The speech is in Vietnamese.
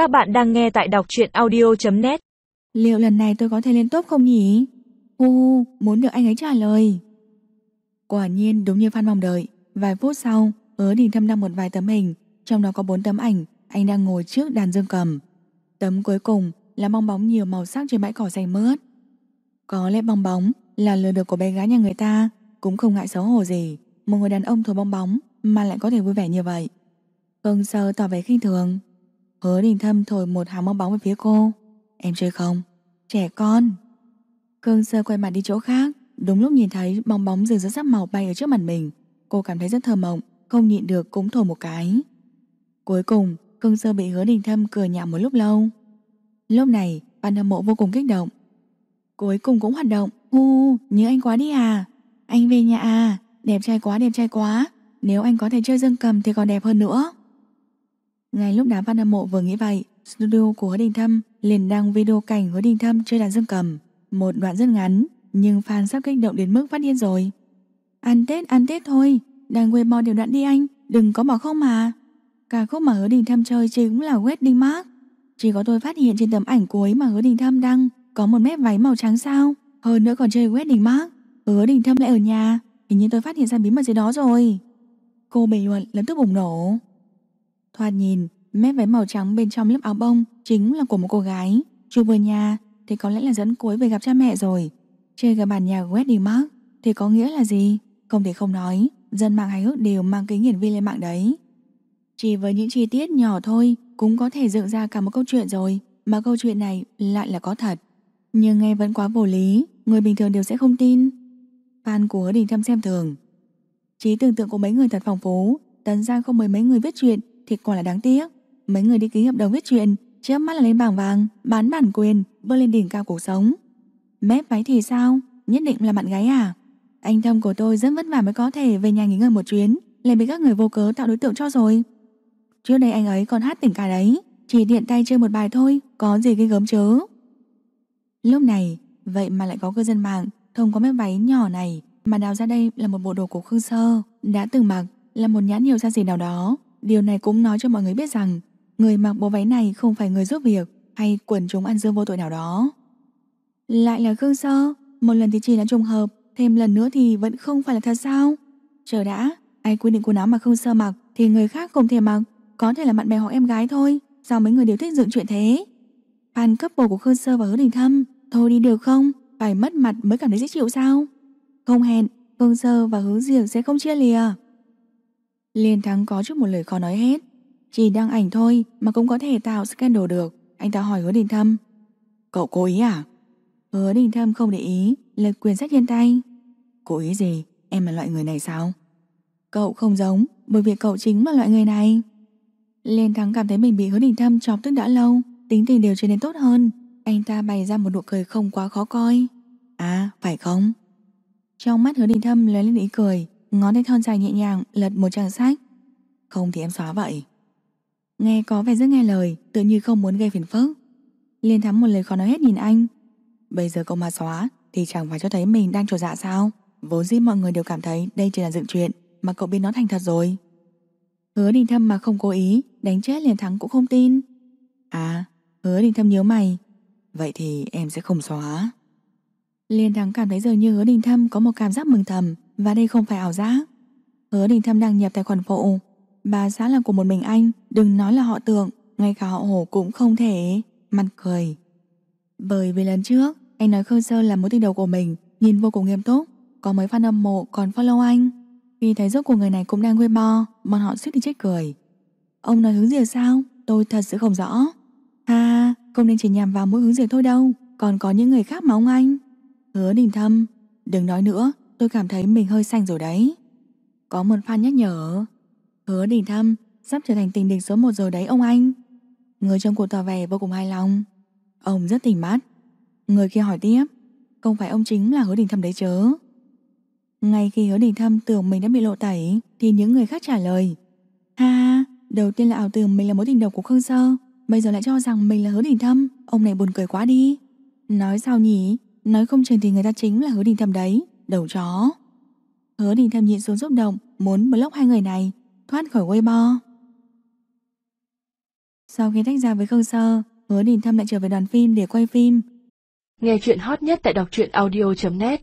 Các bạn đang nghe tại đọc truyện audio.net Liệu lần này tôi có thể lên top không nhỉ? Hu, muốn được anh ấy trả lời. Quả nhiên đúng như Phan mong đợi. Vài phút sau, ớ đình thâm đăng một vài tấm hình, trong đó có bốn tấm ảnh, anh đang ngồi trước đàn dương cầm. Tấm cuối cùng là bong bóng nhiều màu sắc trên bãi cỏ xanh mướt. Có lẽ bong bóng là lừa được của bé gái nhà người ta, cũng không ngại xấu hổ gì. Một người đàn ông thổi bong bóng mà lại có thể vui vẻ như vậy. Khương Sơ tỏ vẻ khinh thường. Hứa đình thâm thổi một hào bong bóng về phía cô. Em chơi không? Trẻ con. Khương Sơ quay mặt đi chỗ khác. Đúng lúc nhìn thấy bong bóng rực rỡ sắc màu bay ở trước mặt mình. Cô cảm thấy rất thơ mộng, không nhịn được cũng thổi một cái. Cuối cùng, Khương Sơ bị hứa đình thâm cười nhạo một lúc lâu. Lúc này, Văn hâm mộ vô cùng kích động. Cuối cùng cũng hoạt động. Hu, nhớ anh quá đi à? Anh về nhà à? Đẹp trai quá, đẹp trai quá. Nếu anh có thể chơi dương cầm thì còn đẹp hơn nữa. Ngay lúc đám fan hâm mộ vừa nghĩ vậy, studio của Hứa Đình Thâm liền đăng video cảnh Hứa Đình Thâm chơi đàn dương cầm. Một đoạn rất ngắn, nhưng fan sắp kích động đến mức phát điên rồi. Ăn Tết, ăn Tết thôi, đăng Weibo đều đoạn đi anh, đừng có bỏ không mà. Cả khúc mà Hứa Đình Thâm chơi chính là Wedding Mark. Chỉ có tôi phát hiện trên tấm ảnh cuối mà Hứa Đình Thâm đăng có một mép váy màu trắng sao, hơn nữa còn chơi Wedding Mark. Hứa Đình Thâm lại ở nhà, hình như tôi phát hiện ra bí mật gì đó rồi. Cô bình luận lập tức bùng nổ. Thoạt nhìn, mép váy màu trắng bên trong lớp áo bông chính là của một cô gái. Chu vừa nhà thì có lẽ là dẫn cuối về gặp cha mẹ rồi. Chơi gặp bản nhà Wedding Mark thì có nghĩa là gì? Không thể không nói, dân mạng hài hước đều mang kính hiển vi lên mạng đấy. Chỉ với những chi tiết nhỏ thôi cũng có thể dựng ra cả một câu chuyện rồi, mà câu chuyện này lại là có thật. Nhưng nghe vẫn quá vô lý, người bình thường đều sẽ không tin. Fan của Hứa Đình Thâm xem thường. Trí tưởng tượng của mấy người thật phong phú, tấn ra không mấy mấy người viết chuyện thì quả là đáng tiếc. Mấy người đi ký hợp đồng viết chuyện, chớp mắt là lên bảng vàng, bán bản quyền, vươn lên đỉnh cao cuộc sống. Mép váy thì sao? Nhất định là bạn gái à? Anh thông của tôi rất vất vả mới có thể về nhà nghỉ ngơi một chuyến, lại bị các người vô cớ tạo đối tượng cho rồi. Trước đây anh ấy còn hát tỉnh cả đấy, chỉ điện tay chơi một bài thôi, có gì gây gớm chớ. Lúc này, vậy mà lại có cư dân mạng thông qua mép váy nhỏ này mà đào ra đây là một bộ đồ của Khương Sơ đã từng mặc là một nhãn hiệu xa xỉ nào đó. Điều này cũng nói cho mọi người biết rằng người mặc bộ váy này không phải người giúp việc hay quần chúng ăn dương vô tội nào đó. Lại là Khương Sơ, một lần thì chỉ là trùng hợp, thêm lần nữa thì vẫn không phải là thật sao? Chờ đã, ai quy định quần áo mà Khương Sơ mặc thì người khác không thể mặc, có thể là bạn bè hoặc em gái thôi, sao mấy người đều thích dựng chuyện thế? Fan couple của Khương Sơ và Hứa Đình Thâm, thôi đi được không? Phải mất mặt mới cảm thấy dễ chịu sao? Không hẹn, Khương Sơ và Hướng Diệp sẽ không chia lìa. Liên Thắng có chút một lời khó nói hết, chỉ đăng ảnh thôi mà cũng có thể tạo scandal được. Anh ta hỏi Hứa Đình Thâm, cậu cố ý à? Hứa Đình Thâm không để ý, lật quyền sách trên tay. Cố ý gì? Em là loại người này sao? Cậu không giống, bởi vì cậu chính là loại người này. Liên Thắng cảm thấy mình bị Hứa Đình Thâm chọc tức đã lâu, tính tình đều trở nên tốt hơn. Anh ta bày ra một nụ cười không quá khó coi. À, phải không? Trong mắt Hứa Đình Thâm lóe lên ý cười, ngón tay thon dài nhẹ nhàng lật một trang sách. Không thì em xóa vậy. Nghe có vẻ rất nghe lời, tự như không muốn gây phiền phức. Liên Thắm một lời khó nói hết nhìn anh. Bây giờ cậu mà xóa thì chẳng phải cho thấy mình đang trổ dạ sao? Vốn dĩ mọi người đều cảm thấy đây chỉ là dựng chuyện, mà cậu biến nó thành thật rồi. Hứa Đình Thâm mà không cố ý, đánh chết liền thắng cũng không tin. À, Hứa Đình Thâm nhớ mày. Vậy thì em sẽ không xóa. Liên thắng cảm thấy dường như Hứa Đình Thâm có một cảm giác mừng thầm và đây không phải ảo giác. Hứa Đình Thâm đăng nhập tài khoản phụ. Bà xã là của một mình anh, đừng nói là họ tượng, ngay cả họ hổ cũng không thể. Mặt cười. Bởi vì lần trước, anh nói Khương Sơ là mối tình đầu của mình, nhìn vô cùng nghiêm túc. Có mấy fan âm mộ còn follow anh. Khi thấy rốt của người này cũng đang quê bo, bọn họ suýt đi chết cười. Ông nói hướng diệt sao? Tôi thật sự không rõ. Ha, không nên chỉ nhằm vào mỗi hướng diệt thôi đâu, còn có những người khác mà ông anh. Hứa đình thâm, đừng nói nữa, tôi cảm thấy mình hơi xanh rồi đấy. Có một fan nhắc nhở. Hứa đình thâm, sắp trở thành tình địch số một rồi đấy ông anh. Người trong cuộc tỏ vẻ vô cùng hài lòng. Ông rất tỉnh mắt. Người kia hỏi tiếp, không phải ông chính là hứa đình thâm đấy chớ. Ngay khi hứa đình thâm tưởng mình đã bị lộ tẩy Thì những người khác trả lời Ha đầu tiên là ảo tưởng mình là mối tình đầu của Khương Sơ Bây giờ lại cho rằng mình là hứa đình thâm Ông này buồn cười quá đi Nói sao nhỉ Nói không chừng thì người ta chính là hứa đình thâm đấy Đầu chó. Hứa đình thầm nhịn xuống xúc động Muốn block hai người này Thoát khỏi Weibo. Sau khi tách ra với Khương Sơ, hứa đình thâm lại trở về đoàn phim để quay phim. Nghe chuyện hot nhất tại đọc truyện audio.net